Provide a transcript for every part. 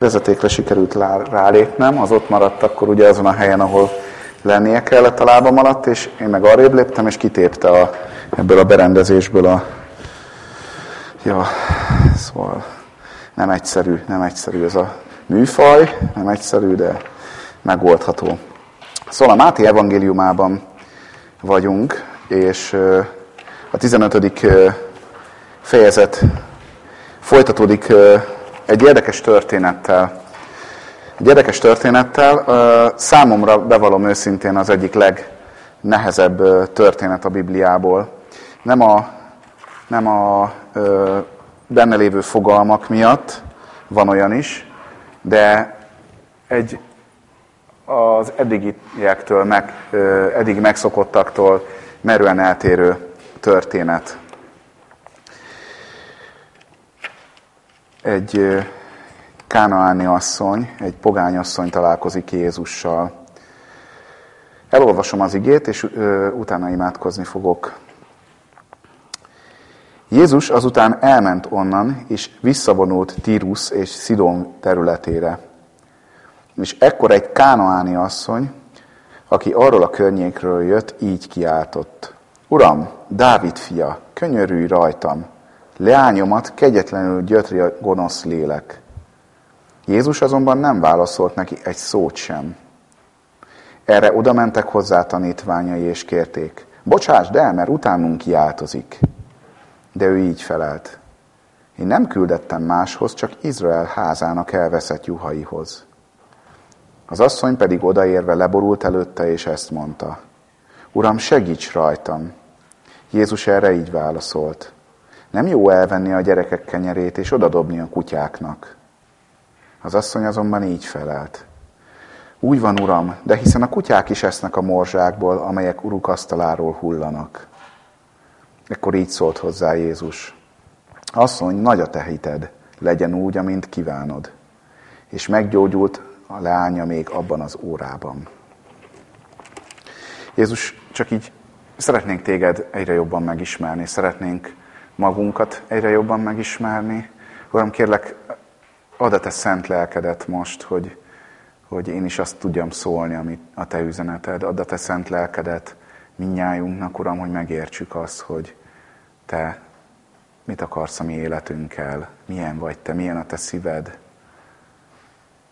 vezetékre sikerült rálépnem, az ott maradt akkor ugye azon a helyen, ahol lennie kellett a lábam alatt, és én meg arrébb léptem, és kitépte a, ebből a berendezésből a... Ja, szóval nem egyszerű, nem egyszerű ez a műfaj, nem egyszerű, de megoldható. Szóval a Máté evangéliumában vagyunk, és a 15. fejezet folytatódik egy érdekes történettel. Egy érdekes történettel, számomra bevallom őszintén az egyik legnehezebb történet a Bibliából. Nem a, nem a benne lévő fogalmak miatt, van olyan is, de egy az eddigiektől, meg, eddig megszokottaktól merően eltérő történet. Egy kánaáni asszony, egy pogány asszony találkozik Jézussal. Elolvasom az igét, és utána imádkozni fogok. Jézus azután elment onnan, és visszavonult Tírus és Szidon területére. És ekkor egy kánaáni asszony, aki arról a környékről jött, így kiáltott. Uram, Dávid fia, könyörülj rajtam! Leányomat kegyetlenül gyötri a gonosz lélek. Jézus azonban nem válaszolt neki egy szót sem. Erre oda mentek hozzá tanítványai és kérték. Bocsásd el, mert utánunk kiáltozik. De ő így felelt. Én nem küldettem máshoz, csak Izrael házának elveszett juhaihoz. Az asszony pedig odaérve leborult előtte, és ezt mondta. Uram, segíts rajtam! Jézus erre így válaszolt. Nem jó elvenni a gyerekek kenyerét és odadobni a kutyáknak. Az asszony azonban így felelt. Úgy van, uram, de hiszen a kutyák is esznek a morzsákból, amelyek uruk asztaláról hullanak. Ekkor így szólt hozzá Jézus. Asszony, nagy a te hited, legyen úgy, amint kívánod. És meggyógyult a lánya még abban az órában. Jézus, csak így szeretnénk téged egyre jobban megismerni, szeretnénk magunkat egyre jobban megismerni. Uram, kérlek, add a te szent lelkedet most, hogy, hogy én is azt tudjam szólni, amit a te üzeneted. Add a te szent lelkedet minnyájunknak, Uram, hogy megértsük azt, hogy te mit akarsz a mi életünkkel, milyen vagy te, milyen a te szíved.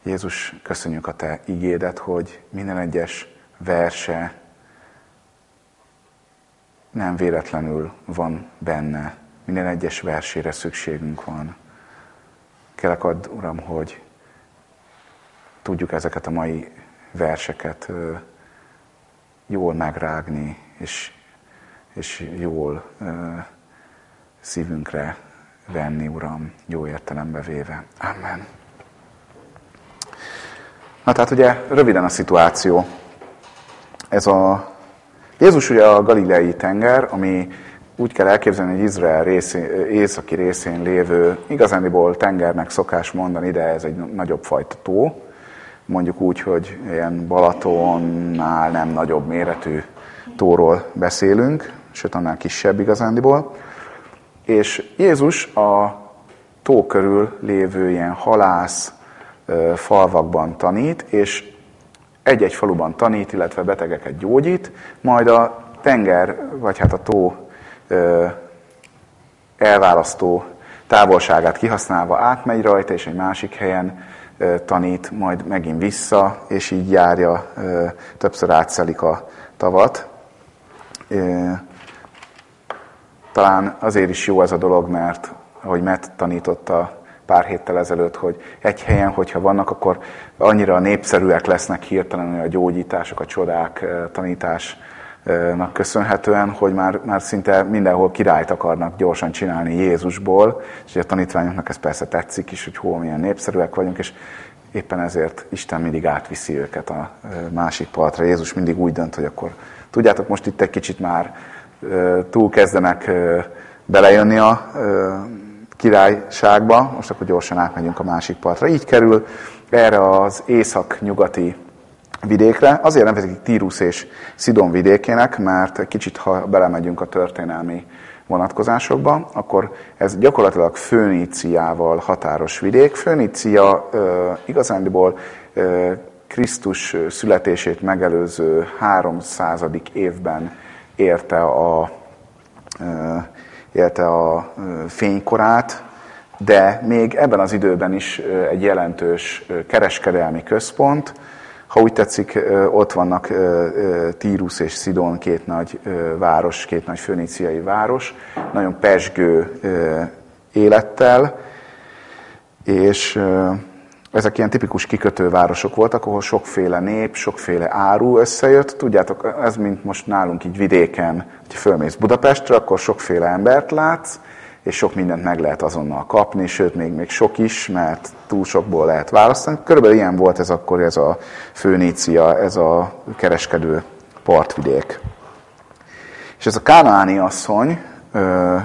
Jézus, köszönjük a te igédet, hogy minden egyes verse nem véletlenül van benne, minden egyes versére szükségünk van. Kérlek add, Uram, hogy tudjuk ezeket a mai verseket jól megrágni, és, és jól szívünkre venni, Uram, jó értelembe véve. Amen. Na tehát ugye röviden a szituáció. Ez a Jézus ugye a Galileai tenger, ami úgy kell elképzelni, hogy Izrael részén, északi részén lévő, igazániból tengernek szokás mondani, de ez egy nagyobb fajta tó, mondjuk úgy, hogy ilyen Balatonnál nem nagyobb méretű tóról beszélünk, sőt annál kisebb igazándiból. És Jézus a tó körül lévő ilyen halász falvakban tanít, és egy-egy faluban tanít, illetve betegeket gyógyít, majd a tenger, vagy hát a tó elválasztó távolságát kihasználva átmegy rajta, és egy másik helyen tanít, majd megint vissza, és így járja, többször átszelik a tavat. Talán azért is jó ez a dolog, mert ahogy Matt tanította pár héttel ezelőtt, hogy egy helyen, hogyha vannak, akkor annyira népszerűek lesznek hirtelen a gyógyítások, a csodák, tanítás, nak köszönhetően, hogy már, már szinte mindenhol királyt akarnak gyorsan csinálni Jézusból, és a tanítványoknak ez persze tetszik is, hogy hol milyen népszerűek vagyunk, és éppen ezért Isten mindig átviszi őket a másik partra. Jézus mindig úgy dönt, hogy akkor tudjátok, most itt egy kicsit már túl kezdenek belejönni a királyságba, most akkor gyorsan átmegyünk a másik partra. Így kerül erre az észak-nyugati vidékre. Azért nevezik Tírus és Szidon vidékének, mert kicsit, ha belemegyünk a történelmi vonatkozásokban, akkor ez gyakorlatilag Föníciával határos vidék. Fönícia igazándiból Krisztus születését megelőző 300. évben érte a, érte a fénykorát, de még ebben az időben is egy jelentős kereskedelmi központ. Ha úgy tetszik, ott vannak Tírus és Szidon, két nagy város, két nagy föníciai város, nagyon pesgő élettel, és ezek ilyen tipikus kikötővárosok voltak, ahol sokféle nép, sokféle áru összejött. Tudjátok, ez mint most nálunk így vidéken, hogy fölmész Budapestre, akkor sokféle embert látsz, és sok mindent meg lehet azonnal kapni, sőt, még, még sok is, mert túl sokból lehet választani. Körülbelül ilyen volt ez akkor ez a Főnícia, ez a kereskedő partvidék. És ez a kánaáni asszony,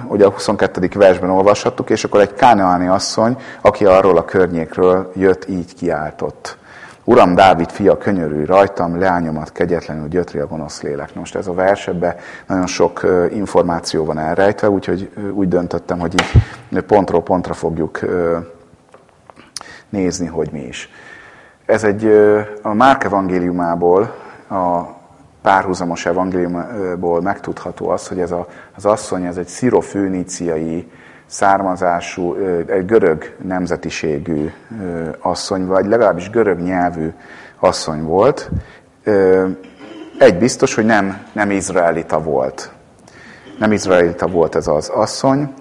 ugye a 22. versben olvashattuk, és akkor egy kánaáni asszony, aki arról a környékről jött, így kiáltott. Uram, Dávid fia, könyörülj rajtam, leányomat kegyetlenül gyötri a gonosz lélek. Most ez a versebben nagyon sok információ van elrejtve, úgyhogy úgy döntöttem, hogy így pontról pontra fogjuk nézni, hogy mi is. Ez egy a Márk evangéliumából, a párhuzamos evangéliumból megtudható az, hogy ez a, az asszony, ez egy szirofőníciai származású, egy görög nemzetiségű asszony, vagy legalábbis görög nyelvű asszony volt. Egy biztos, hogy nem, nem izraelita volt. Nem izraelita volt ez az asszony.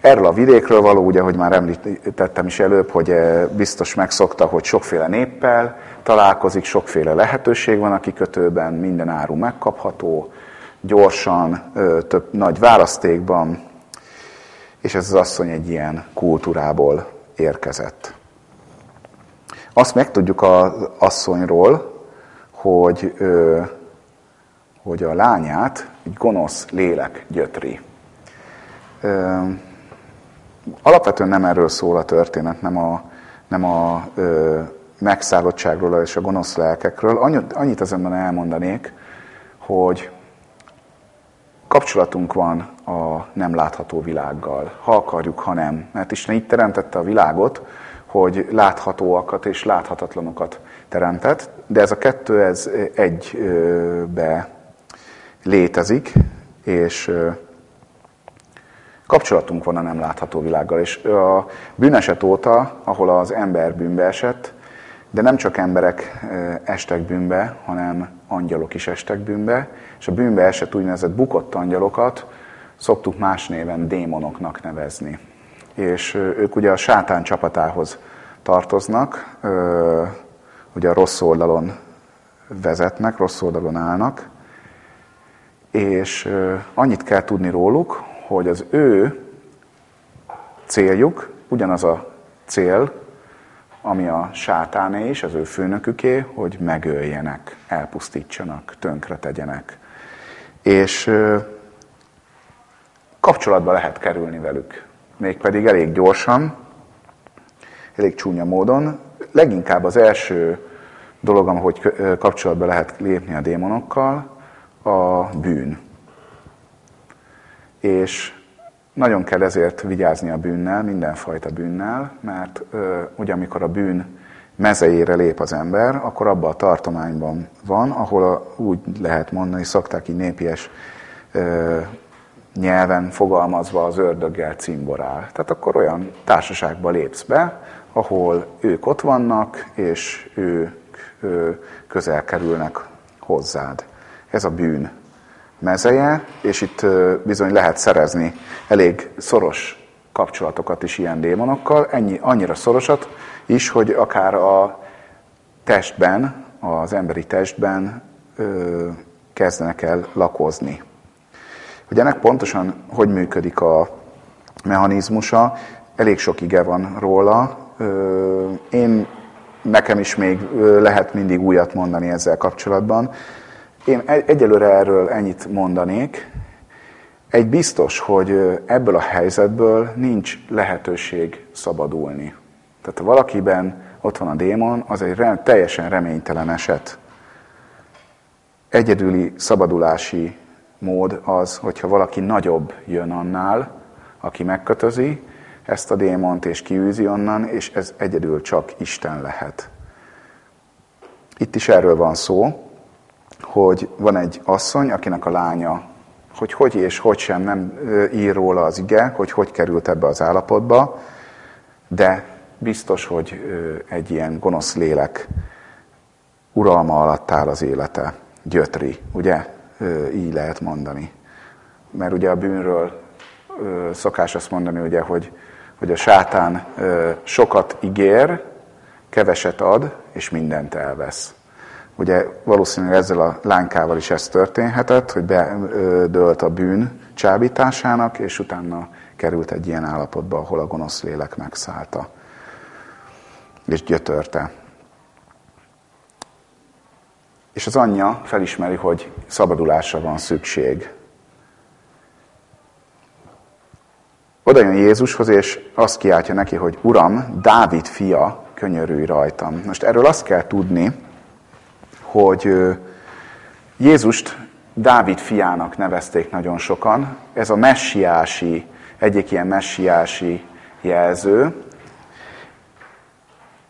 Erről a vidékről való, ugye, hogy már említettem is előbb, hogy biztos megszokta, hogy sokféle néppel találkozik, sokféle lehetőség van a kikötőben, minden áru megkapható, gyorsan, több nagy választékban, és ez az asszony egy ilyen kultúrából érkezett. Azt megtudjuk az asszonyról, hogy, hogy a lányát egy gonosz lélek gyötri. Alapvetően nem erről szól a történet, nem a, nem a ö, megszállottságról és a gonosz lelkekről. Annyit, annyit azonban elmondanék, hogy kapcsolatunk van a nem látható világgal, ha akarjuk, ha nem. Mert Isten így teremtette a világot, hogy láthatóakat és láthatatlanokat teremtett, de ez a kettő ez egybe létezik, és kapcsolatunk van a nem látható világgal. És a bűneset óta, ahol az ember bűnbe esett, de nem csak emberek estek bűnbe, hanem angyalok is estek bűnbe, és a bűnbe esett úgynevezett bukott angyalokat szoktuk más néven démonoknak nevezni. És ők ugye a sátán csapatához tartoznak, ugye a rossz oldalon vezetnek, rossz oldalon állnak, és annyit kell tudni róluk, hogy az ő céljuk ugyanaz a cél, ami a sátáné is, az ő főnöküké, hogy megöljenek, elpusztítsanak, tönkre tegyenek. És kapcsolatba lehet kerülni velük. Mégpedig elég gyorsan, elég csúnya módon. Leginkább az első dolog, ahogy kapcsolatba lehet lépni a démonokkal, a bűn. És nagyon kell ezért vigyázni a bűnnel, mindenfajta bűnnel, mert ugye amikor a bűn mezejére lép az ember, akkor abban a tartományban van, ahol a, úgy lehet mondani, szokták így népies ö, nyelven fogalmazva az ördöggel cimborál. Tehát akkor olyan társaságba lépsz be, ahol ők ott vannak, és ők ö, közel kerülnek hozzád. Ez a bűn mezeje, és itt bizony lehet szerezni elég szoros kapcsolatokat is ilyen démonokkal, ennyi, annyira szorosat is, hogy akár a testben, az emberi testben ö, kezdenek el lakozni. Hogy ennek pontosan hogy működik a mechanizmusa, elég sok ige van róla. Ö, én nekem is még lehet mindig újat mondani ezzel kapcsolatban. Én egyelőre erről ennyit mondanék. Egy biztos, hogy ebből a helyzetből nincs lehetőség szabadulni. Tehát ha valakiben ott van a démon, az egy rem, teljesen reménytelen eset. Egyedüli szabadulási mód az, hogyha valaki nagyobb jön annál, aki megkötözi ezt a démont és kiűzi onnan, és ez egyedül csak Isten lehet. Itt is erről van szó, hogy van egy asszony, akinek a lánya, hogy hogy és hogy sem nem ír róla az ige, hogy hogy került ebbe az állapotba, de biztos, hogy egy ilyen gonosz lélek uralma alatt áll az élete. Gyötri, ugye? Így lehet mondani. Mert ugye a bűnről szokás azt mondani, ugye, hogy, hogy a sátán sokat ígér, keveset ad, és mindent elvesz. Ugye valószínűleg ezzel a lánykával is ez történhetett, hogy bedőlt a bűn csábításának, és utána került egy ilyen állapotba, ahol a gonosz lélek megszállta, és gyötörte. És az anyja felismeri, hogy szabadulásra van szükség. Oda jön Jézushoz, és azt kiáltja neki, hogy Uram, Dávid fia, könyörülj rajtam. Most erről azt kell tudni, hogy Jézust Dávid fiának nevezték nagyon sokan. Ez a messiási, egyik ilyen messiási jelző.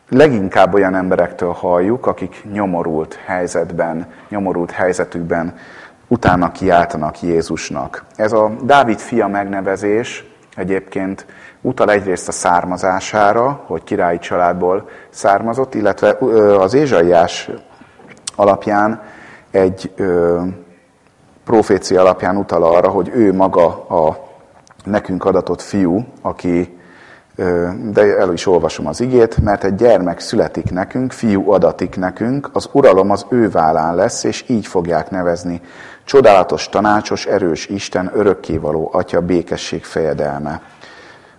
Leginkább olyan emberektől halljuk, akik nyomorult helyzetben, nyomorult helyzetükben utána kiáltanak Jézusnak. Ez a Dávid fia megnevezés egyébként utal egyrészt a származására, hogy királyi családból származott, illetve az Ézsaiás alapján egy ö, profécia alapján utal arra, hogy ő maga a nekünk adatott fiú, aki, ö, de el is olvasom az igét, mert egy gyermek születik nekünk, fiú adatik nekünk, az uralom az ő vállán lesz, és így fogják nevezni. Csodálatos, tanácsos, erős Isten, örökkévaló Atya, békesség fejedelme.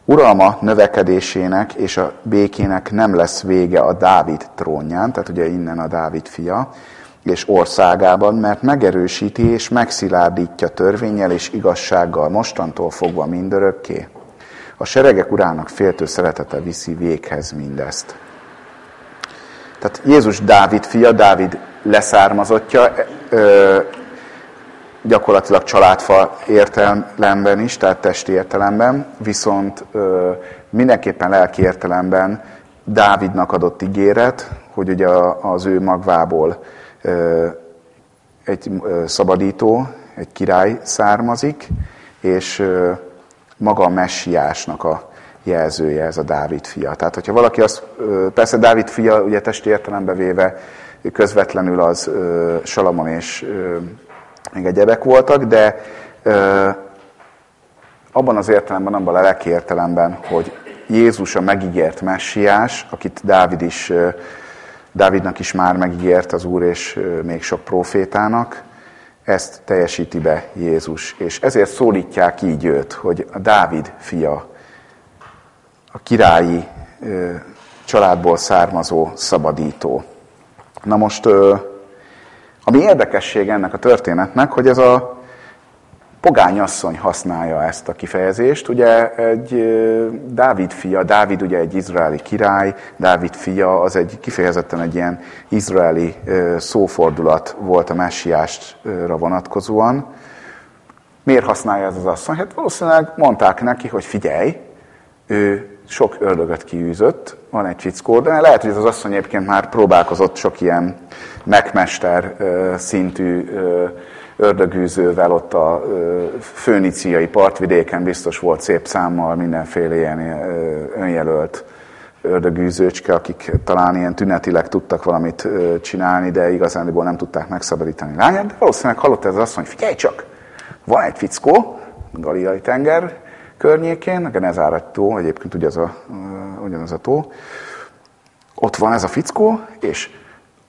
Uralma növekedésének és a békének nem lesz vége a Dávid trónján, tehát ugye innen a Dávid fia, és országában, mert megerősíti és megszilárdítja törvényel és igazsággal mostantól fogva mindörökké. A seregek urának féltő szeretete viszi véghez mindezt. Tehát Jézus Dávid fia, Dávid leszármazottja, gyakorlatilag családfa értelemben is, tehát testi értelemben, viszont mindenképpen lelki értelemben Dávidnak adott ígéret, hogy ugye az ő magvából egy szabadító, egy király származik, és maga a messiásnak a jelzője ez a Dávid fia. Tehát, hogyha valaki azt, persze Dávid fia, ugye testi értelembe véve közvetlenül az Salamon és még egyebek voltak, de ö, abban az értelemben, abban a lelki értelemben, hogy Jézus a megígért messiás, akit Dávid is, ö, Dávidnak is már megígért az Úr és ö, még sok profétának, ezt teljesíti be Jézus. És ezért szólítják így őt, hogy a Dávid fia, a királyi ö, családból származó szabadító. Na most ami érdekesség ennek a történetnek, hogy ez a pogányasszony használja ezt a kifejezést. Ugye egy Dávid fia, Dávid ugye egy izraeli király, Dávid fia az egy kifejezetten egy ilyen izraeli szófordulat volt a messiásra vonatkozóan. Miért használja ez az asszony? Hát valószínűleg mondták neki, hogy figyelj, ő sok ördögöt kiűzött, van egy fickó, de lehet, hogy ez az asszony egyébként már próbálkozott sok ilyen megmester szintű ördögűzővel ott a főniciai partvidéken biztos volt szép számmal mindenféle ilyen önjelölt ördögűzőcske, akik talán ilyen tünetileg tudtak valamit csinálni, de igazándiból nem tudták megszabadítani lányát, de valószínűleg hallott ez az asszony, figyelj csak, van egy fickó, Galiai tenger környékén, Genezárat tó, egyébként ugyanaz a, ugyanaz a tó, ott van ez a fickó, és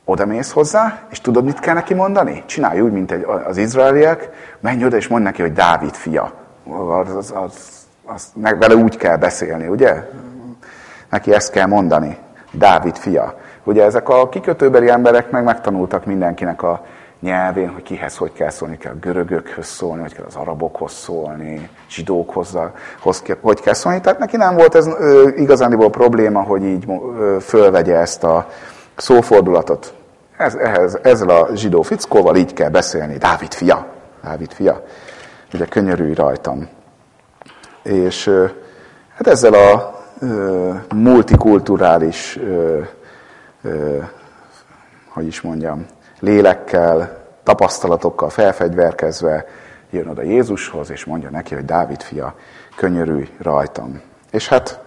oda mész hozzá, és tudod, mit kell neki mondani? Csinálj úgy, mint egy, az izraeliek, menj oda, és mondd neki, hogy Dávid fia. Az, az, az, az, vele úgy kell beszélni, ugye? Neki ezt kell mondani. Dávid fia. Ugye ezek a kikötőbeli emberek meg megtanultak mindenkinek a nyelvén, hogy kihez hogy kell szólni, kell a görögökhöz szólni, hogy kell az arabokhoz szólni, zsidókhoz, hoz, hogy kell szólni. Tehát neki nem volt ez ö, igazándiból probléma, hogy így ö, fölvegye ezt a szófordulatot. Ez, ehhez, ezzel a zsidó fickóval így kell beszélni, Dávid fia. Dávid fia, ugye könyörülj rajtam. És hát ezzel a multikulturális, hogy is mondjam, lélekkel, tapasztalatokkal felfegyverkezve jön oda Jézushoz, és mondja neki, hogy Dávid fia, könyörülj rajtam. És hát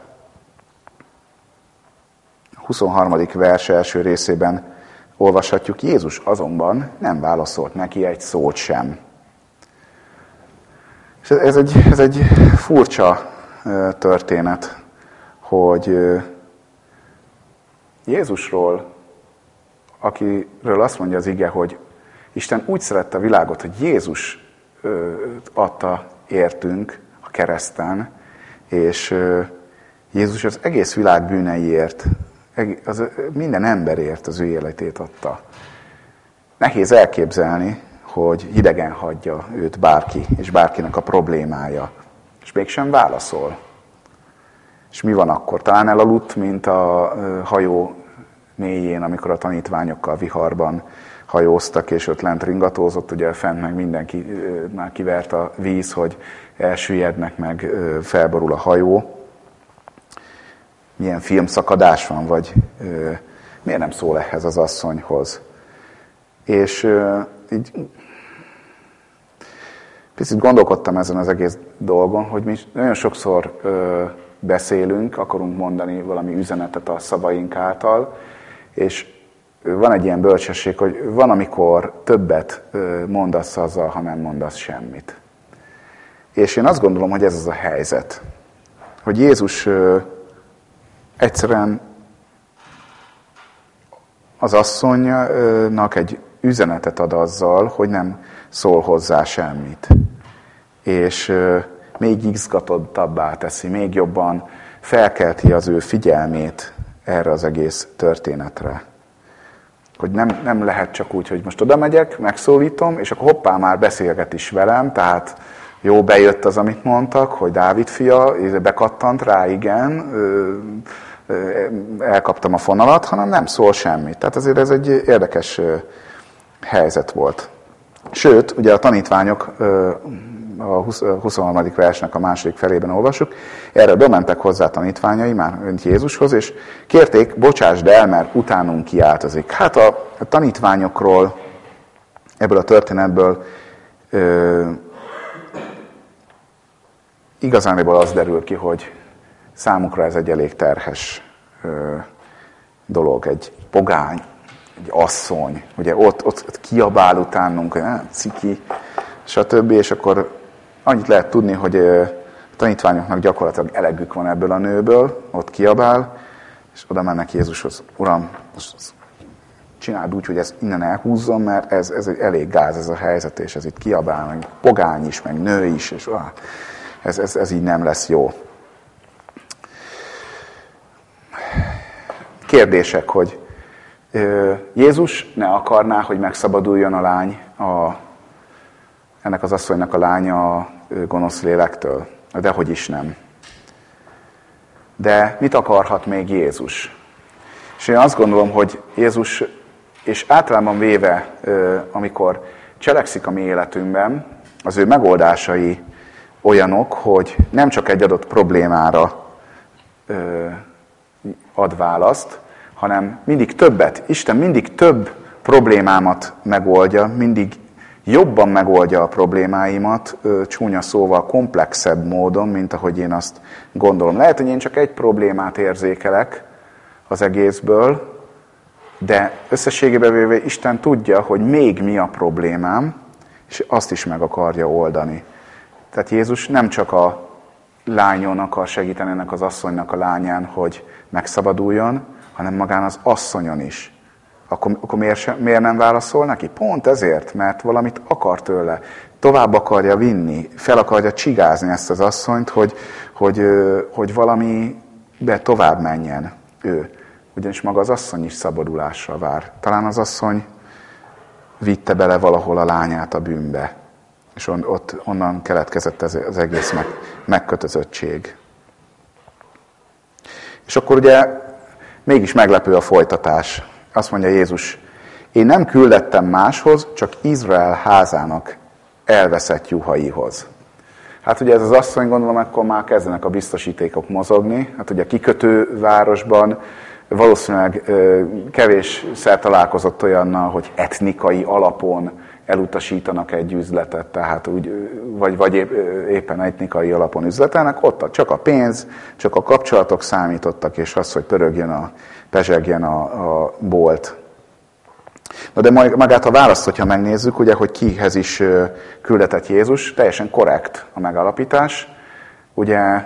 23. vers első részében olvashatjuk, Jézus azonban nem válaszolt neki egy szót sem. És ez egy, ez egy furcsa történet, hogy Jézusról, akiről azt mondja az ige, hogy Isten úgy szerette a világot, hogy Jézus adta értünk a kereszten, és Jézus az egész világ bűneiért, az minden emberért az ő életét adta. Nehéz elképzelni, hogy hidegen hagyja őt bárki, és bárkinek a problémája, és mégsem válaszol. És mi van akkor? Talán elaludt, mint a hajó mélyén, amikor a tanítványokkal viharban hajóztak, és ott lent ringatózott, ugye fent meg mindenki már kivert a víz, hogy elsüllyednek, meg felborul a hajó. Milyen filmszakadás van, vagy miért nem szól ehhez az asszonyhoz? És így picit gondolkodtam ezen az egész dolgon, hogy mi nagyon sokszor beszélünk, akarunk mondani valami üzenetet a szavaink által, és van egy ilyen bölcsesség, hogy van, amikor többet mondasz azzal, ha nem mondasz semmit. És én azt gondolom, hogy ez az a helyzet. Hogy Jézus egyszerűen az asszonynak egy üzenetet ad azzal, hogy nem szól hozzá semmit. És még izgatottabbá teszi, még jobban felkelti az ő figyelmét erre az egész történetre. Hogy nem, nem lehet csak úgy, hogy most oda megyek, megszólítom, és akkor hoppá, már beszélget is velem, tehát jó, bejött az, amit mondtak, hogy Dávid fia, bekattant rá, igen, elkaptam a fonalat, hanem nem szól semmit. Tehát azért ez egy érdekes helyzet volt. Sőt, ugye a tanítványok a 23. versnek a második felében olvasjuk, erre bementek hozzá tanítványai, már önt Jézushoz, és kérték, bocsásd el, mert utánunk kiáltozik. Hát a, tanítványokról, ebből a történetből ö, igazániból az derül ki, hogy számukra ez egy elég terhes ö, dolog, egy pogány, egy asszony, ugye ott, ott, ott kiabál utánunk, hogy ciki, stb. És akkor Annyit lehet tudni, hogy tanítványoknak gyakorlatilag elegük van ebből a nőből, ott kiabál, és oda mennek Jézushoz. Uram, csináld úgy, hogy ezt innen elhúzzon, mert ez, ez egy elég gáz ez a helyzet, és ez itt kiabál, meg pogány is, meg nő is, és ah, ez, ez, ez így nem lesz jó. Kérdések, hogy Jézus ne akarná, hogy megszabaduljon a lány, a, ennek az asszonynak a lánya gonosz lélektől? Dehogy is nem. De mit akarhat még Jézus? És én azt gondolom, hogy Jézus, és általában véve, amikor cselekszik a mi életünkben, az ő megoldásai olyanok, hogy nem csak egy adott problémára ad választ, hanem mindig többet. Isten mindig több problémámat megoldja, mindig jobban megoldja a problémáimat, csúnya szóval komplexebb módon, mint ahogy én azt gondolom. Lehet, hogy én csak egy problémát érzékelek az egészből, de összességében véve Isten tudja, hogy még mi a problémám, és azt is meg akarja oldani. Tehát Jézus nem csak a lányon akar segíteni ennek az asszonynak a lányán, hogy megszabaduljon, hanem magán az asszonyon is akkor, akkor miért, sem, miért nem válaszol neki? Pont ezért, mert valamit akar tőle. Tovább akarja vinni, fel akarja csigázni ezt az asszonyt, hogy, hogy, hogy valami be tovább menjen ő. Ugyanis maga az asszony is szabadulásra vár. Talán az asszony vitte bele valahol a lányát a bűnbe. És on, ott onnan keletkezett ez, az egész meg, megkötözöttség. És akkor ugye mégis meglepő a folytatás. Azt mondja Jézus, én nem küldettem máshoz, csak Izrael házának elveszett juhaihoz. Hát ugye ez az asszony, gondolom, akkor már kezdenek a biztosítékok mozogni. Hát ugye a kikötővárosban valószínűleg kevésszer találkozott olyannal, hogy etnikai alapon elutasítanak egy üzletet, tehát úgy, vagy, vagy éppen etnikai alapon üzletelnek, ott csak a pénz, csak a kapcsolatok számítottak, és az, hogy pörögjön a, pezsegjen a, a bolt. Na de magát a választ, hogyha megnézzük, ugye, hogy kihez is küldetett Jézus, teljesen korrekt a megalapítás. Ugye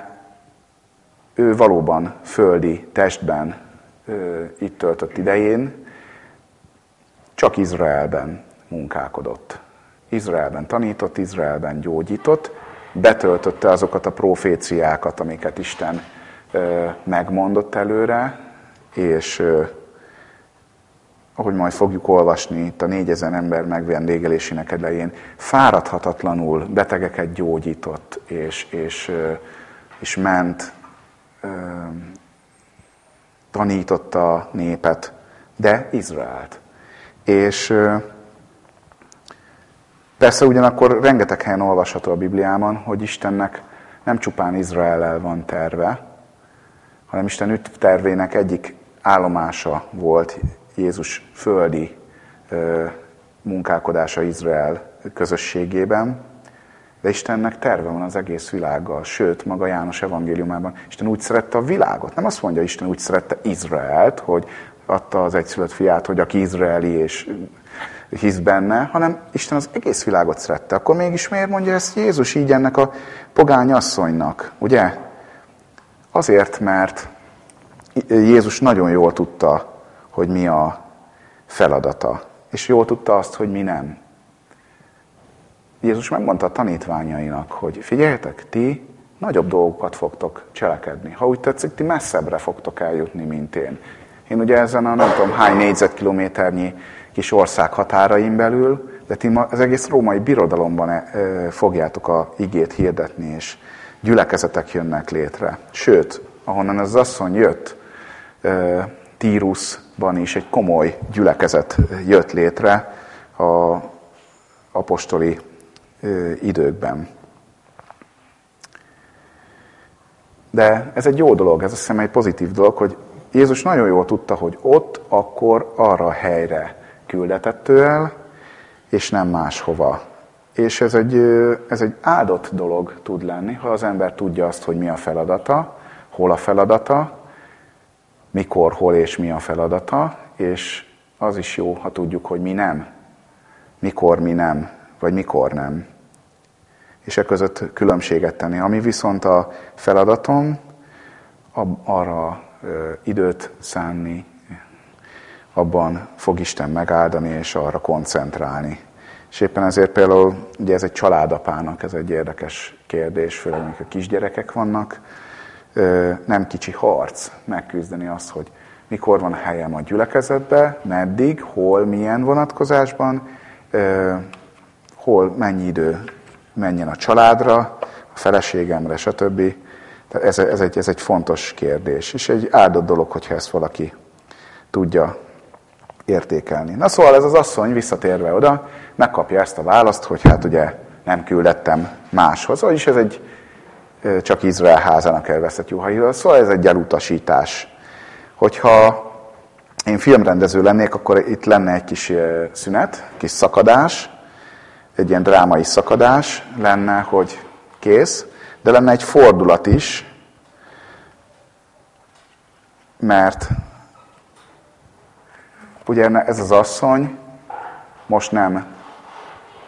ő valóban földi testben itt töltött idején, csak Izraelben munkálkodott. Izraelben tanított, Izraelben gyógyított, betöltötte azokat a proféciákat, amiket Isten megmondott előre, és ahogy majd fogjuk olvasni itt a négyezer ember megvendégelésének elején, fáradhatatlanul betegeket gyógyított, és, és, és ment, tanította a népet, de Izraelt. És persze ugyanakkor rengeteg helyen olvasható a Bibliában, hogy Istennek nem csupán Izraellel van terve, hanem Isten üt tervének egyik állomása volt Jézus földi munkálkodása Izrael közösségében, de Istennek terve van az egész világgal, sőt, maga János evangéliumában. Isten úgy szerette a világot. Nem azt mondja, Isten úgy szerette Izraelt, hogy adta az egyszülött fiát, hogy aki izraeli és hisz benne, hanem Isten az egész világot szerette. Akkor mégis miért mondja ezt Jézus így ennek a pogány asszonynak, ugye? Azért, mert Jézus nagyon jól tudta, hogy mi a feladata, és jól tudta azt, hogy mi nem. Jézus megmondta a tanítványainak, hogy figyeljetek, ti nagyobb dolgokat fogtok cselekedni. Ha úgy tetszik, ti messzebbre fogtok eljutni, mint én. Én ugye ezen a nem tudom hány négyzetkilométernyi kis ország határain belül, de ti az egész római birodalomban e, fogjátok a igét hirdetni, és gyülekezetek jönnek létre. Sőt, ahonnan az asszony jött, Tírusban is egy komoly gyülekezet jött létre a apostoli időkben. De ez egy jó dolog, ez azt hiszem egy pozitív dolog, hogy Jézus nagyon jól tudta, hogy ott akkor arra a helyre küldetett ő el, és nem máshova. És ez egy, ez egy áldott dolog tud lenni, ha az ember tudja azt, hogy mi a feladata, hol a feladata, mikor, hol és mi a feladata, és az is jó, ha tudjuk, hogy mi nem. Mikor mi nem, vagy mikor nem. És e között különbséget tenni. Ami viszont a feladatom, arra időt szánni, abban fog Isten megáldani, és arra koncentrálni. És éppen ezért például, ugye ez egy családapának, ez egy érdekes kérdés, főleg amikor kisgyerekek vannak, nem kicsi harc megküzdeni azt, hogy mikor van helyem a gyülekezetbe, meddig, hol, milyen vonatkozásban, hol mennyi idő menjen a családra, a feleségemre, stb. Tehát ez, ez, egy, ez egy fontos kérdés, és egy áldott dolog, hogyha ezt valaki tudja értékelni. Na szóval ez az asszony visszatérve oda, megkapja ezt a választ, hogy hát ugye nem küldettem máshoz, vagyis ez egy csak Izrael házának elveszett juhaival. Szóval ez egy elutasítás. Hogyha én filmrendező lennék, akkor itt lenne egy kis szünet, kis szakadás, egy ilyen drámai szakadás lenne, hogy kész, de lenne egy fordulat is, mert ugye ez az asszony most nem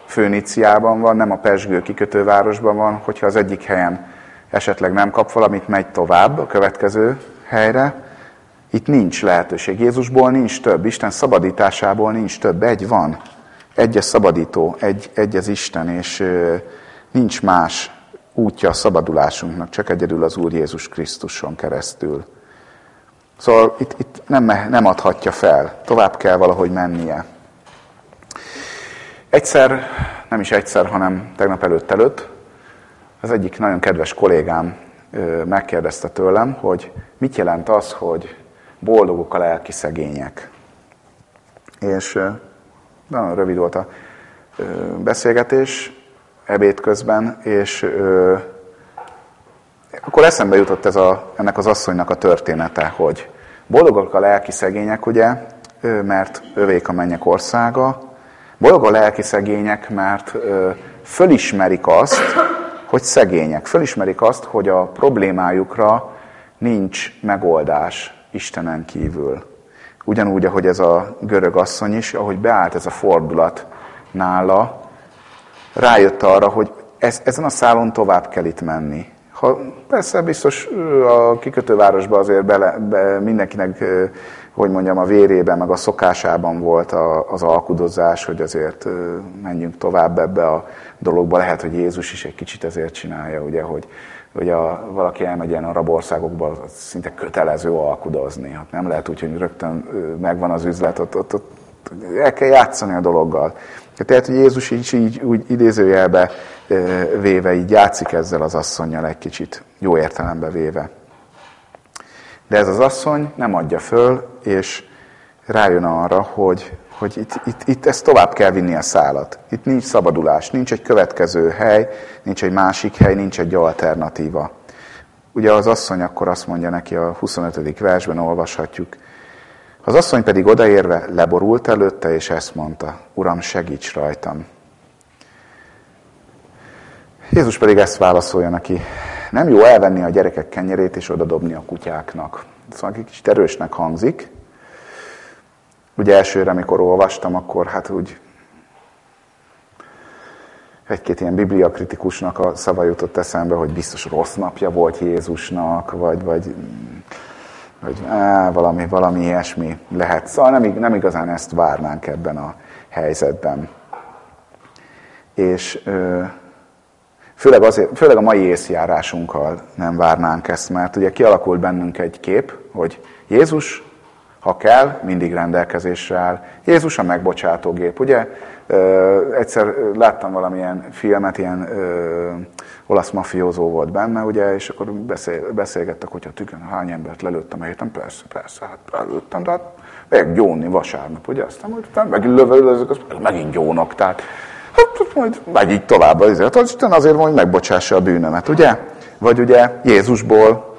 Főniciában van, nem a Pesgő kikötővárosban van, hogyha az egyik helyen esetleg nem kap valamit, megy tovább a következő helyre. Itt nincs lehetőség. Jézusból nincs több, Isten szabadításából nincs több, egy van. Egy a szabadító, egy, egy az Isten, és nincs más útja a szabadulásunknak, csak egyedül az Úr Jézus Krisztuson keresztül. Szóval itt, itt nem, nem adhatja fel, tovább kell valahogy mennie. Egyszer, nem is egyszer, hanem tegnap előtt előtt, az egyik nagyon kedves kollégám megkérdezte tőlem, hogy mit jelent az, hogy boldogok a lelki szegények. És nagyon rövid volt a beszélgetés, ebéd közben, és akkor eszembe jutott ez a, ennek az asszonynak a története, hogy boldogok a lelki szegények, ugye, mert övék a mennyek országa, boldog a lelki szegények, mert ö, fölismerik azt, hogy szegények, fölismerik azt, hogy a problémájukra nincs megoldás Istenen kívül. Ugyanúgy, ahogy ez a görög asszony is, ahogy beállt ez a fordulat nála, rájött arra, hogy ez, ezen a szálon tovább kell itt menni. Ha, persze biztos a kikötővárosban azért bele, be, mindenkinek, hogy mondjam, a vérében, meg a szokásában volt a, az alkudozás, hogy azért menjünk tovább ebbe a dologba. Lehet, hogy Jézus is egy kicsit ezért csinálja, ugye, hogy, hogy a, valaki elmegy ilyen arab országokba, szinte kötelező alkudozni. Hát nem lehet úgy, hogy rögtön megvan az üzlet, ott, ott, ott el kell játszani a dologgal. Tehát, hogy Jézus így, így úgy idézőjelbe véve, így játszik ezzel az asszonynal egy kicsit, jó értelembe véve. De ez az asszony nem adja föl, és rájön arra, hogy, hogy itt, itt, itt ezt tovább kell vinni a szálat. Itt nincs szabadulás, nincs egy következő hely, nincs egy másik hely, nincs egy alternatíva. Ugye az asszony akkor azt mondja neki a 25. versben, olvashatjuk, az asszony pedig odaérve leborult előtte, és ezt mondta, Uram, segíts rajtam. Jézus pedig ezt válaszolja neki, nem jó elvenni a gyerekek kenyerét és odadobni a kutyáknak. Szóval egy kicsit erősnek hangzik. Ugye elsőre, amikor olvastam, akkor hát úgy egy-két ilyen bibliakritikusnak a szava jutott eszembe, hogy biztos rossz napja volt Jézusnak, vagy, vagy hogy á, valami, valami ilyesmi lehet. Szóval nem, nem igazán ezt várnánk ebben a helyzetben. És főleg, azért, főleg a mai észjárásunkkal nem várnánk ezt, mert ugye kialakult bennünk egy kép, hogy Jézus, ha kell, mindig rendelkezésre áll. Jézus a megbocsátógép, ugye? Egyszer láttam valamilyen filmet, ilyen ö, olasz mafiózó volt benne, ugye, és akkor beszél, beszélgettek, hogy a tükön hány embert lelőttem a héten, persze, persze, hát lelőttem, de hát meg gyónni vasárnap, ugye, aztán majd utána megint lövöldözök, az megint gyónak, tehát hát majd megy így tovább, azért, az Isten azért hogy megbocsássa a bűnömet, ugye? Vagy ugye Jézusból,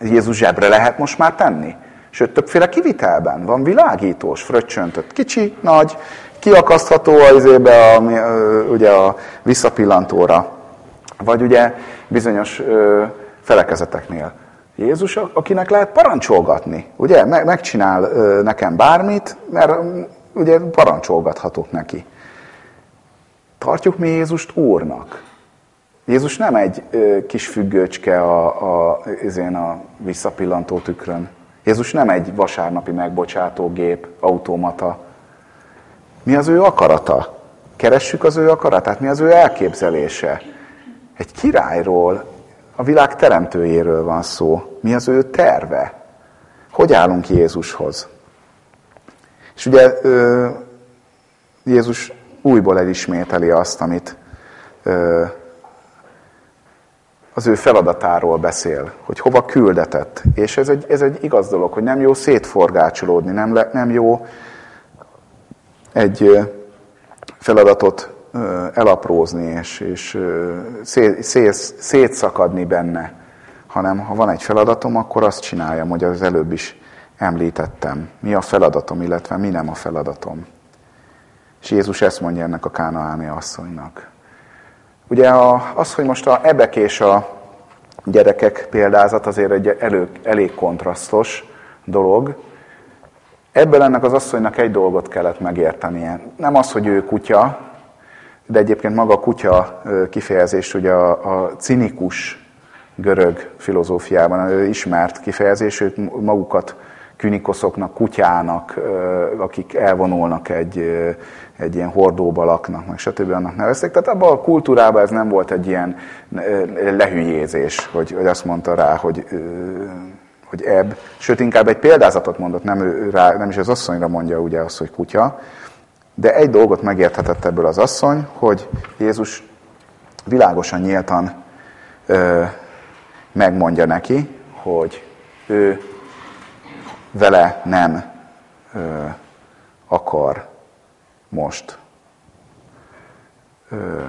Jézus zsebre lehet most már tenni? Sőt, többféle kivitelben van világítós, fröccsöntött, kicsi, nagy, kiakasztható a, izébe, a, ugye a visszapillantóra vagy ugye bizonyos felekezeteknél. Jézus, akinek lehet parancsolgatni, ugye? Megcsinál nekem bármit, mert ugye parancsolgathatok neki. Tartjuk mi Jézust Úrnak. Jézus nem egy kis függőcske a, a, a, a visszapillantó tükrön. Jézus nem egy vasárnapi megbocsátógép, automata. Mi az ő akarata? Keressük az ő akaratát? Mi az ő elképzelése? Egy királyról, a világ teremtőjéről van szó. Mi az ő terve? Hogy állunk Jézushoz? És ugye Jézus újból elismételi azt, amit az ő feladatáról beszél, hogy hova küldetett. És ez egy, ez egy igaz dolog, hogy nem jó szétforgácsolódni, nem, le, nem jó egy feladatot elaprózni és, és szétszakadni benne, hanem ha van egy feladatom, akkor azt csináljam, hogy az előbb is említettem. Mi a feladatom, illetve mi nem a feladatom. És Jézus ezt mondja ennek a kánaáni asszonynak. Ugye az, hogy most a ebek és a gyerekek példázat azért egy elég kontrasztos dolog. Ebből ennek az asszonynak egy dolgot kellett megértenie. Nem az, hogy ő kutya, de egyébként maga a kutya kifejezés, ugye a, a cinikus görög filozófiában ismert kifejezés, ők magukat künikoszoknak, kutyának, akik elvonulnak egy, egy ilyen hordóba laknak, meg stb. annak nevezték. Tehát abban a kultúrában ez nem volt egy ilyen lehülyézés, hogy, hogy azt mondta rá, hogy, hogy ebb. Sőt, inkább egy példázatot mondott, nem, ő, rá, nem is az asszonyra mondja ugye azt, hogy kutya, de egy dolgot megérthetett ebből az asszony, hogy Jézus világosan, nyíltan ö, megmondja neki, hogy ő vele nem ö, akar most ö,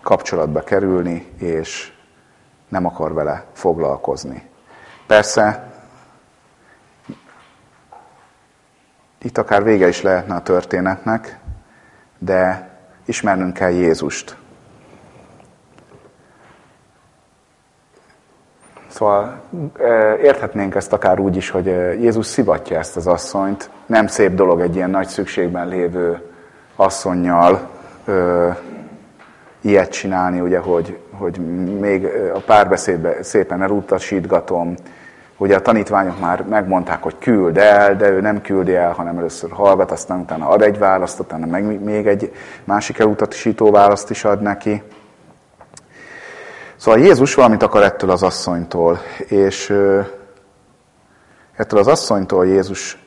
kapcsolatba kerülni, és nem akar vele foglalkozni. Persze, itt akár vége is lehetne a történetnek, de ismernünk kell Jézust. Szóval érthetnénk ezt akár úgy is, hogy Jézus szivatja ezt az asszonyt. Nem szép dolog egy ilyen nagy szükségben lévő asszonynal ö, ilyet csinálni, ugye, hogy, hogy még a párbeszédbe szépen elutasítgatom. Ugye a tanítványok már megmondták, hogy küld el, de ő nem küldi el, hanem először hallgat, aztán utána ad egy választ, utána meg még egy másik elutasító választ is ad neki. Szóval Jézus valamit akar ettől az asszonytól, és ettől az asszonytól Jézus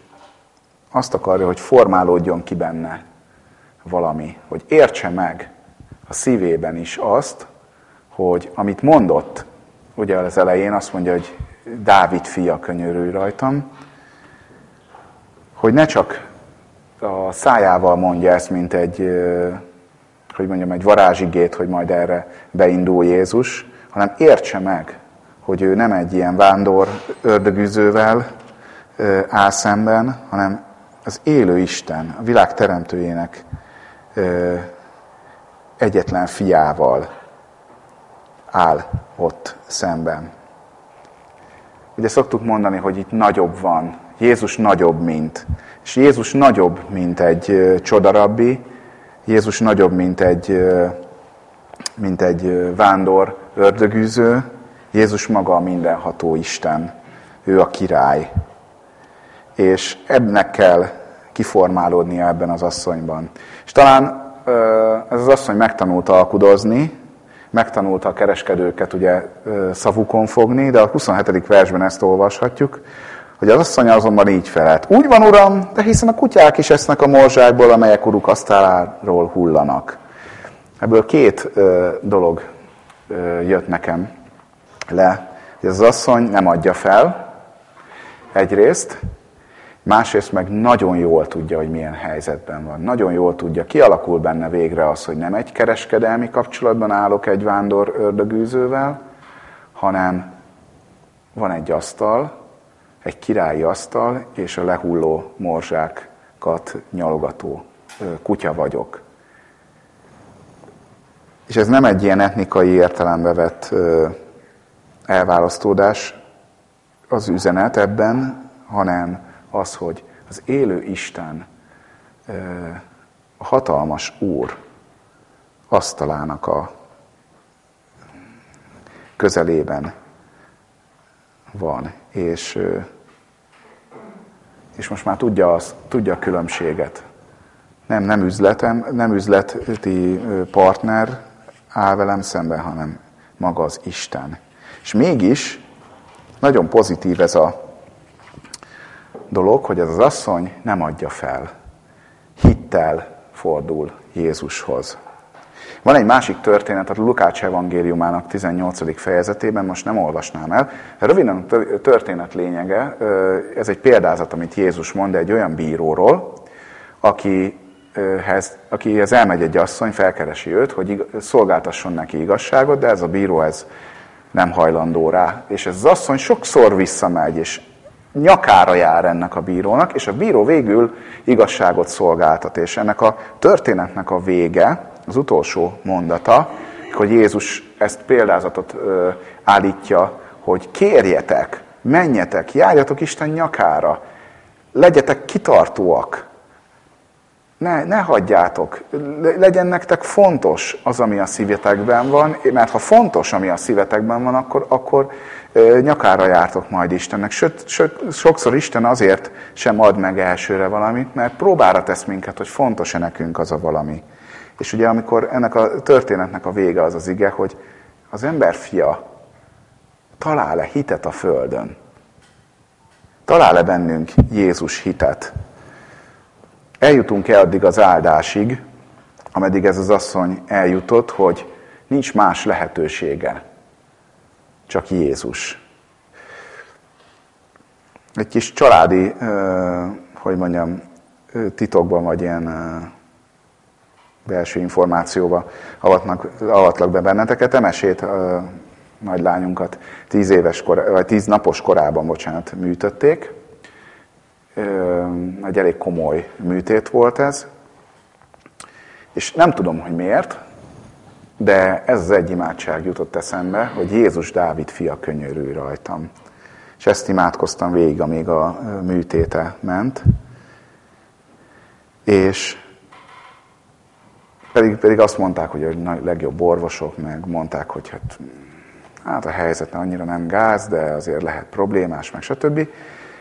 azt akarja, hogy formálódjon ki benne valami, hogy értse meg a szívében is azt, hogy amit mondott, ugye az elején azt mondja, hogy Dávid fia könyörülj rajtam, hogy ne csak a szájával mondja ezt, mint egy hogy mondjam, egy varázsigét, hogy majd erre beindul Jézus, hanem értse meg, hogy ő nem egy ilyen vándor ördögüzővel áll szemben, hanem az élő Isten, a világ teremtőjének egyetlen fiával áll ott szemben. Ugye szoktuk mondani, hogy itt nagyobb van, Jézus nagyobb, mint. És Jézus nagyobb, mint egy csodarabbi, Jézus nagyobb, mint egy, mint egy vándor ördögűző, Jézus maga a mindenható Isten, ő a király. És ennek kell kiformálódnia ebben az asszonyban. És talán ez az asszony megtanulta alkudozni, megtanulta a kereskedőket ugye szavukon fogni, de a 27. versben ezt olvashatjuk, hogy az asszony azonban így felelt. Úgy van, uram, de hiszen a kutyák is esznek a morzsákból, amelyek uruk asztaláról hullanak. Ebből két ö, dolog ö, jött nekem le, hogy az asszony nem adja fel, egyrészt, másrészt meg nagyon jól tudja, hogy milyen helyzetben van. Nagyon jól tudja, kialakul benne végre az, hogy nem egy kereskedelmi kapcsolatban állok egy vándor ördögűzővel, hanem van egy asztal, egy királyi asztal és a lehulló morzsákat nyalogató kutya vagyok. És ez nem egy ilyen etnikai értelembe vett elválasztódás az üzenet ebben, hanem az, hogy az élő Isten, a hatalmas Úr asztalának a közelében van, és és most már tudja, az, tudja a különbséget. Nem, nem, üzletem, nem üzleti partner áll velem szemben, hanem maga az Isten. És mégis nagyon pozitív ez a dolog, hogy ez az asszony nem adja fel. Hittel fordul Jézushoz. Van egy másik történet, a Lukács evangéliumának 18. fejezetében, most nem olvasnám el. Röviden a történet lényege, ez egy példázat, amit Jézus mond egy olyan bíróról, akihez, akihez elmegy egy asszony, felkeresi őt, hogy szolgáltasson neki igazságot, de ez a bíró ez nem hajlandó rá. És ez az asszony sokszor visszamegy, és nyakára jár ennek a bírónak, és a bíró végül igazságot szolgáltat. És ennek a történetnek a vége, az utolsó mondata, hogy Jézus ezt példázatot állítja, hogy kérjetek, menjetek, járjatok Isten nyakára, legyetek kitartóak, ne, ne hagyjátok, legyen nektek fontos az, ami a szívetekben van, mert ha fontos, ami a szívetekben van, akkor, akkor nyakára jártok majd Istennek. Sőt, sokszor Isten azért sem ad meg elsőre valamit, mert próbára tesz minket, hogy fontos-e nekünk az a valami. És ugye amikor ennek a történetnek a vége az az ige, hogy az ember fia talál-e hitet a földön? Talál-e bennünk Jézus hitet? Eljutunk-e addig az áldásig, ameddig ez az asszony eljutott, hogy nincs más lehetősége, csak Jézus. Egy kis családi, hogy mondjam, titokban vagy ilyen belső információba avatnak, avatlak be benneteket. Emesét, nagylányunkat tíz, éves kor, vagy tíz napos korában, bocsánat, műtötték. Egy elég komoly műtét volt ez. És nem tudom, hogy miért, de ez az egy imádság jutott eszembe, hogy Jézus Dávid fia könyörülj rajtam. És ezt imádkoztam végig, amíg a műtéte ment. És pedig, pedig azt mondták, hogy a legjobb orvosok, meg mondták, hogy hát, hát a helyzet annyira nem gáz, de azért lehet problémás, meg stb.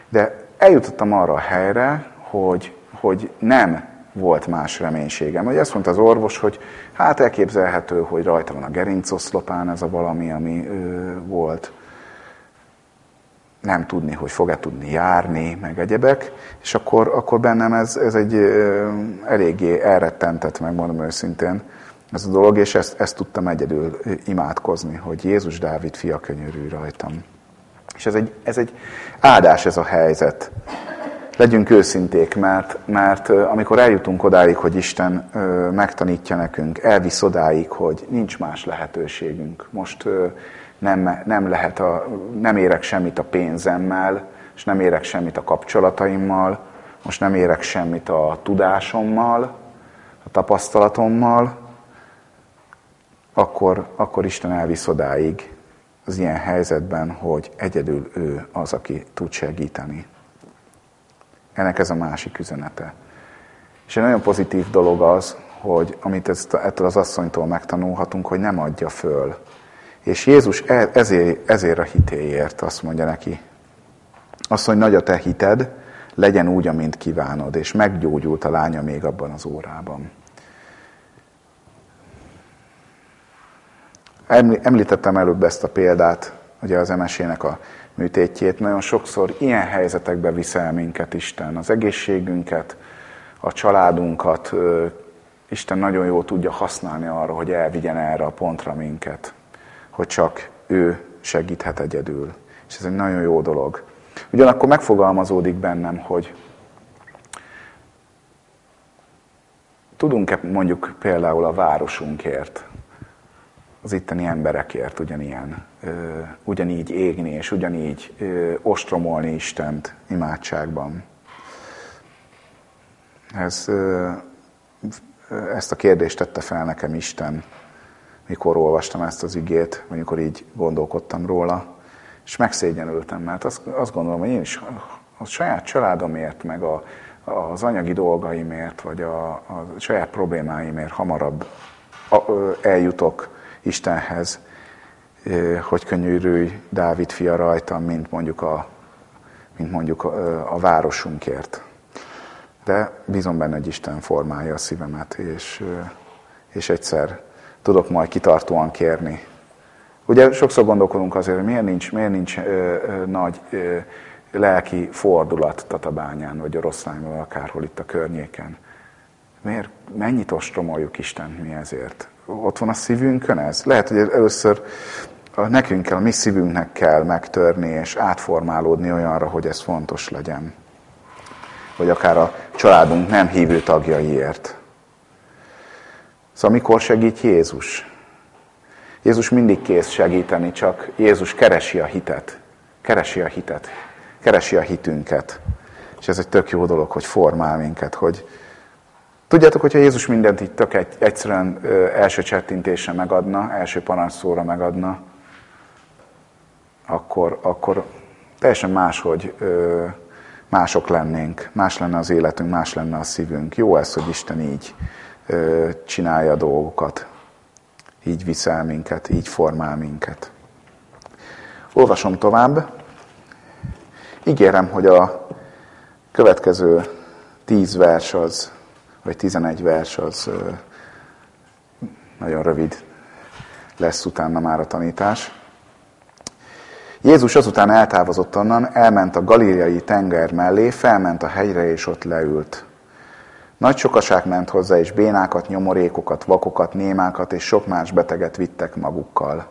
De eljutottam arra a helyre, hogy, hogy nem volt más reménységem. Hogy azt mondta az orvos, hogy hát elképzelhető, hogy rajta van a gerincoszlopán ez a valami, ami ö, volt. Nem tudni, hogy fog-e tudni járni, meg egyebek. És akkor, akkor bennem ez, ez egy ö, eléggé elrettentett, megmondom őszintén, ez a dolog, és ezt, ezt tudtam egyedül imádkozni, hogy Jézus Dávid fia könyörű rajtam. És ez egy, ez egy áldás ez a helyzet legyünk őszinték, mert, mert amikor eljutunk odáig, hogy Isten megtanítja nekünk, elvisz odáig, hogy nincs más lehetőségünk. Most nem, nem, lehet a, nem érek semmit a pénzemmel, és nem érek semmit a kapcsolataimmal, most nem érek semmit a tudásommal, a tapasztalatommal, akkor, akkor Isten elvisz odáig az ilyen helyzetben, hogy egyedül ő az, aki tud segíteni. Ennek ez a másik üzenete. És egy nagyon pozitív dolog az, hogy amit ezt, ettől az asszonytól megtanulhatunk, hogy nem adja föl. És Jézus e, ezért, ezért a hitéért azt mondja neki. Hogy nagy a te hited, legyen úgy, amint kívánod, és meggyógyult a lánya még abban az órában. Említettem előbb ezt a példát, ugye az emesének a műtétjét. Nagyon sokszor ilyen helyzetekbe viszel minket Isten, az egészségünket, a családunkat. Isten nagyon jól tudja használni arra, hogy elvigyen erre a pontra minket, hogy csak ő segíthet egyedül. És ez egy nagyon jó dolog. Ugyanakkor megfogalmazódik bennem, hogy tudunk-e mondjuk például a városunkért, az itteni emberekért ugyanilyen, ugyanígy égni, és ugyanígy ostromolni Istent imádságban. Ez, ezt a kérdést tette fel nekem Isten, mikor olvastam ezt az igét, vagy mikor így gondolkodtam róla, és megszégyenültem, mert azt, azt gondolom, hogy én is a saját családomért, meg a, az anyagi dolgaimért, vagy a, a saját problémáimért hamarabb eljutok Istenhez, hogy könyörülj Dávid fia rajtam, mint mondjuk a, mint mondjuk a, a városunkért. De bízom benne, hogy Isten formálja a szívemet, és, és egyszer tudok majd kitartóan kérni. Ugye sokszor gondolkodunk azért, hogy miért nincs, miért nincs ö, ö, nagy ö, lelki fordulat Tatabányán, vagy Oroszlányban, akárhol itt a környéken. Miért, mennyit ostromoljuk Isten mi ezért? Ott van a szívünkön ez? Lehet, hogy először nekünk kell, a mi szívünknek kell megtörni és átformálódni olyanra, hogy ez fontos legyen. Vagy akár a családunk nem hívő tagjaiért. Szóval mikor segít Jézus? Jézus mindig kész segíteni, csak Jézus keresi a hitet. Keresi a hitet. Keresi a hitünket. És ez egy tök jó dolog, hogy formál minket, hogy, Tudjátok, hogyha Jézus mindent itt tök egy, egyszerűen ö, első csettintésre megadna, első parancsszóra megadna, akkor, akkor teljesen máshogy ö, mások lennénk, más lenne az életünk, más lenne a szívünk. Jó ez, hogy Isten így ö, csinálja a dolgokat, így viszel minket, így formál minket. Olvasom tovább. Ígérem, hogy a következő tíz vers az vagy 11 vers, az nagyon rövid lesz utána már a tanítás. Jézus azután eltávozott onnan, elment a galíliai tenger mellé, felment a hegyre, és ott leült. Nagy sokaság ment hozzá, és bénákat, nyomorékokat, vakokat, némákat és sok más beteget vittek magukkal.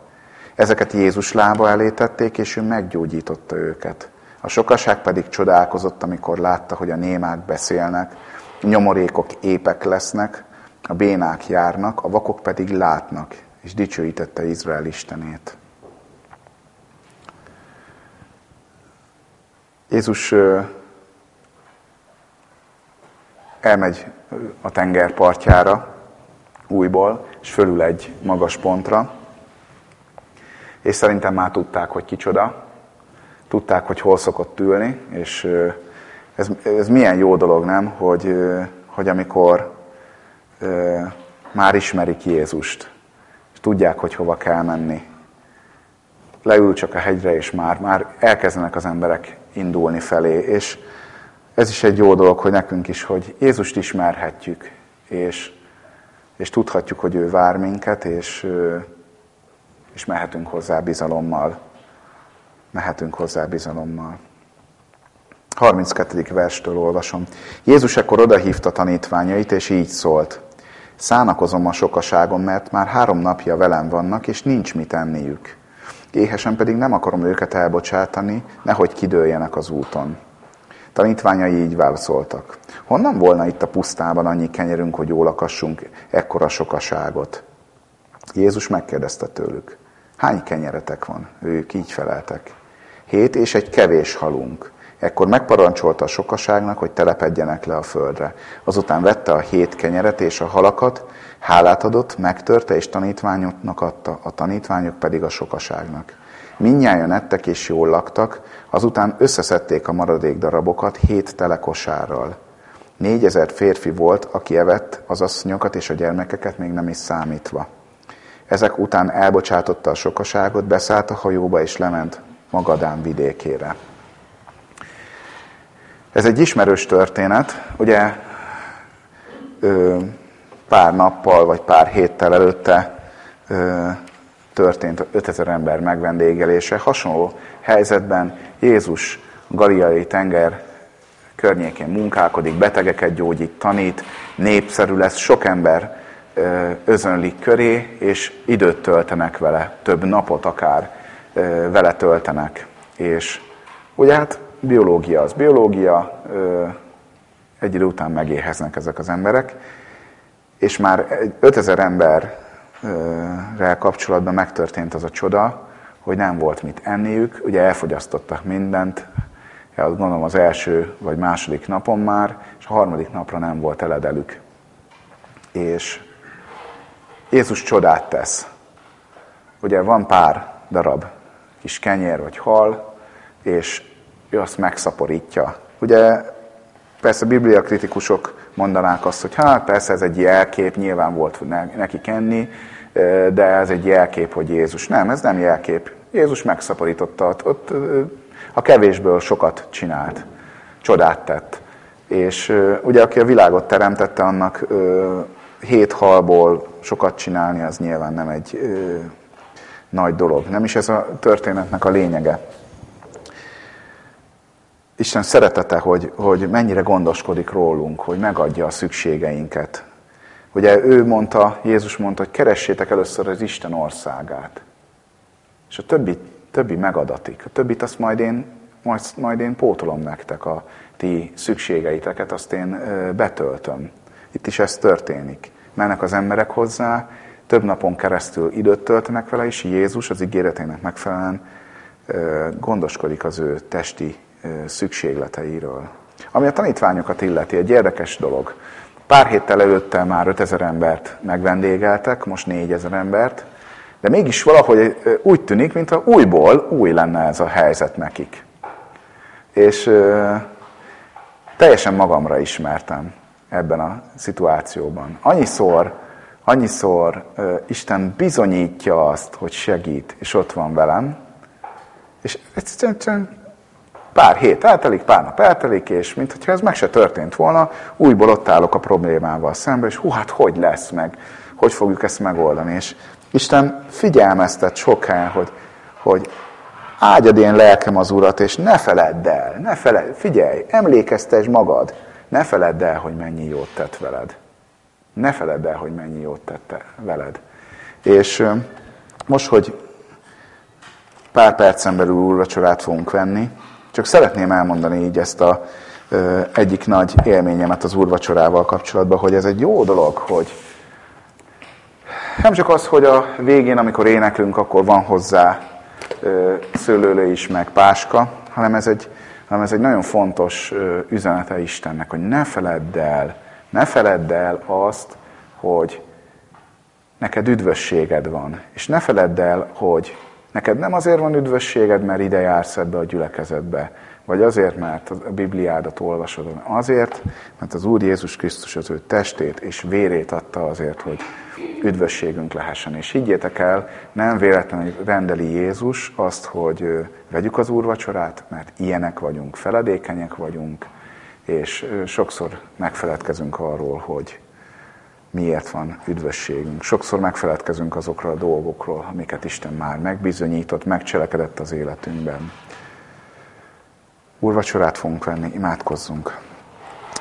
Ezeket Jézus lába elé tették, és ő meggyógyította őket. A sokaság pedig csodálkozott, amikor látta, hogy a némák beszélnek, nyomorékok épek lesznek, a bénák járnak, a vakok pedig látnak, és dicsőítette Izrael Istenét. Jézus elmegy a tenger partjára újból, és fölül egy magas pontra, és szerintem már tudták, hogy kicsoda, tudták, hogy hol szokott ülni, és ez, ez milyen jó dolog, nem, hogy, hogy amikor már ismerik Jézust, és tudják, hogy hova kell menni, leül csak a hegyre, és már, már elkezdenek az emberek indulni felé, és ez is egy jó dolog, hogy nekünk is, hogy Jézust ismerhetjük, és, és tudhatjuk, hogy ő vár minket, és, és mehetünk hozzá bizalommal. Mehetünk hozzá bizalommal. 32. verstől olvasom. Jézus ekkor odahívta tanítványait, és így szólt. Szánakozom a sokaságon, mert már három napja velem vannak, és nincs mit enniük. Éhesen pedig nem akarom őket elbocsátani, nehogy kidőljenek az úton. Tanítványai így válaszoltak. Honnan volna itt a pusztában annyi kenyerünk, hogy jól akassunk ekkora sokaságot? Jézus megkérdezte tőlük. Hány kenyeretek van? Ők így feleltek. Hét és egy kevés halunk. Ekkor megparancsolta a sokaságnak, hogy telepedjenek le a földre. Azután vette a hét kenyeret és a halakat, hálát adott, megtörte és tanítványoknak adta, a tanítványok pedig a sokaságnak. Mindnyájan ettek és jól laktak, azután összeszedték a maradék darabokat hét telekosárral. Négyezer férfi volt, aki evett az asszonyokat és a gyermekeket még nem is számítva. Ezek után elbocsátotta a sokaságot, beszállt a hajóba és lement Magadán vidékére. Ez egy ismerős történet, ugye pár nappal vagy pár héttel előtte történt 5000 ember megvendégelése. Hasonló helyzetben Jézus Galiai tenger környékén munkálkodik, betegeket gyógyít, tanít, népszerű lesz, sok ember özönlik köré, és időt töltenek vele, több napot akár vele töltenek. És ugye hát biológia az biológia, egy idő után megéheznek ezek az emberek, és már 5000 emberrel kapcsolatban megtörtént az a csoda, hogy nem volt mit enniük, ugye elfogyasztottak mindent, azt gondolom az első vagy második napon már, és a harmadik napra nem volt eledelük. És Jézus csodát tesz. Ugye van pár darab kis kenyér vagy hal, és ő azt megszaporítja. Ugye persze bibliakritikusok mondanák azt, hogy hát persze ez egy jelkép, nyilván volt neki kenni, de ez egy jelkép, hogy Jézus. Nem, ez nem jelkép. Jézus megszaporította, ott a kevésből sokat csinált, csodát tett. És ugye aki a világot teremtette, annak hét halból sokat csinálni, az nyilván nem egy nagy dolog. Nem is ez a történetnek a lényege. Isten szeretete, hogy, hogy mennyire gondoskodik rólunk, hogy megadja a szükségeinket. Ugye ő mondta, Jézus mondta, hogy keressétek először az Isten országát. És a többi, többi megadatik. A többit azt majd én, majd, majd én pótolom nektek, a ti szükségeiteket, azt én betöltöm. Itt is ez történik. Mennek az emberek hozzá, több napon keresztül időt töltenek vele, és Jézus az ígéretének megfelelően gondoskodik az ő testi szükségleteiről. Ami a tanítványokat illeti, egy érdekes dolog. Pár héttel előtte már 5000 embert megvendégeltek, most 4000 embert, de mégis valahogy úgy tűnik, mintha újból új lenne ez a helyzet nekik. És teljesen magamra ismertem ebben a szituációban. Annyiszor, annyiszor Isten bizonyítja azt, hogy segít, és ott van velem, és egyszerűen Pár hét eltelik, pár nap eltelik, és mintha ez meg se történt volna, újból ott állok a problémával szemben, és hú, hát hogy lesz meg, hogy fogjuk ezt megoldani. És Isten figyelmeztet soká, hogy, hogy ágyad én lelkem az Urat, és ne feledd el, ne feledd, figyelj, emlékeztes magad, ne feledd el, hogy mennyi jót tett veled. Ne feledd el, hogy mennyi jót tette veled. És most, hogy pár percen belül úrvacsorát fogunk venni, csak szeretném elmondani így ezt a ö, egyik nagy élményemet az úrvacsorával kapcsolatban, hogy ez egy jó dolog, hogy, nem csak az, hogy a végén, amikor éneklünk, akkor van hozzá szőlőlő is, meg páska, hanem ez egy, hanem ez egy nagyon fontos üzenete Istennek, hogy ne feledd el, ne feledd el azt, hogy neked üdvösséged van. És ne feledd el, hogy neked nem azért van üdvösséged, mert ide jársz ebbe a gyülekezetbe, vagy azért, mert a Bibliádat olvasod, azért, mert az Úr Jézus Krisztus az ő testét és vérét adta azért, hogy üdvösségünk lehessen. És higgyétek el, nem véletlenül rendeli Jézus azt, hogy vegyük az úrvacsorát, mert ilyenek vagyunk, feledékenyek vagyunk, és sokszor megfeledkezünk arról, hogy miért van üdvösségünk. Sokszor megfeledkezünk azokról a dolgokról, amiket Isten már megbizonyított, megcselekedett az életünkben. Úrvacsorát fogunk venni, imádkozzunk.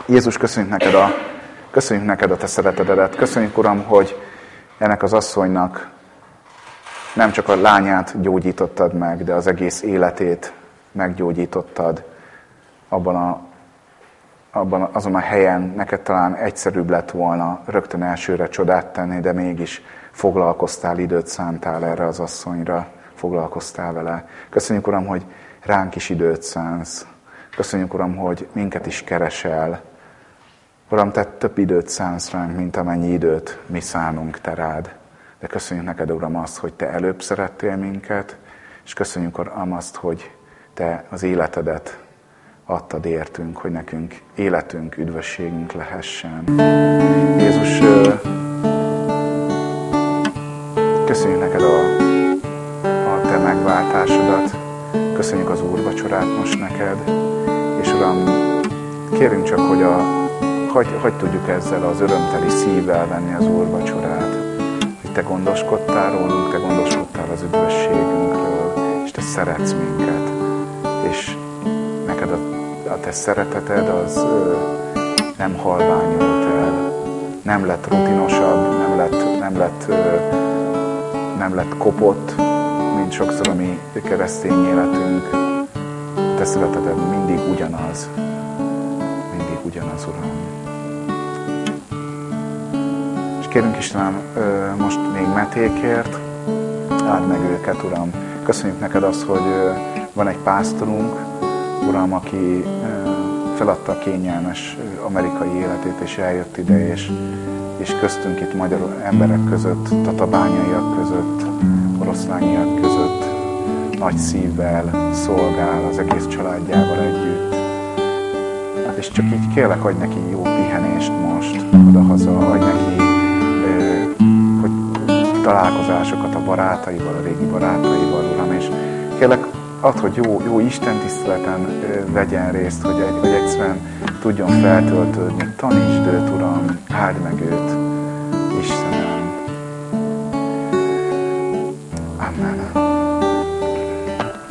Jézus, köszönjük neked a, köszönjük neked a te szeretedet. Köszönjük, Uram, hogy ennek az asszonynak nem csak a lányát gyógyítottad meg, de az egész életét meggyógyítottad abban a, abban azon a helyen neked talán egyszerűbb lett volna rögtön elsőre csodát tenni, de mégis foglalkoztál, időt szántál erre az asszonyra, foglalkoztál vele. Köszönjük, Uram, hogy ránk is időt szánsz. Köszönjük, Uram, hogy minket is keresel. Uram, te több időt szánsz ránk, mint amennyi időt mi szánunk te rád. De köszönjük neked, Uram, azt, hogy te előbb szerettél minket, és köszönjük, Uram, azt, hogy te az életedet adtad értünk, hogy nekünk életünk, üdvösségünk lehessen. Jézus, köszönjük neked a, a te megváltásodat, köszönjük az úrvacsorát most neked, és Uram, kérünk csak, hogy, a, hogy, hogy tudjuk ezzel az örömteli szívvel venni az úrvacsorát, hogy te gondoskodtál rólunk, te gondoskodtál az üdvösségünkről, és te szeretsz minket, és neked a, a te szereteted az nem halványult el, nem lett rutinosabb, nem lett, nem lett, nem lett kopott, mint sokszor a mi keresztény életünk. Te szereteted mindig ugyanaz, mindig ugyanaz, Uram. És kérünk Istenem, most még metékért, áld meg őket, Uram. Köszönjük neked azt, hogy van egy pásztorunk, Uram, aki feladta a kényelmes amerikai életét, és eljött ide, és, és köztünk itt magyar emberek között, tatabányaiak között, oroszlányiak között nagy szívvel szolgál az egész családjával együtt. Hát és csak így kérlek, hogy neki jó pihenést most odahaza, hogy neki, hogy találkozásokat a barátaival, a régi barátaival, Uram, és kérlek, ad, hogy jó, jó Isten tiszteleten vegyen részt, hogy, egy, hogy egyszerűen tudjon feltöltődni. Tanítsd őt, Uram, áld meg őt,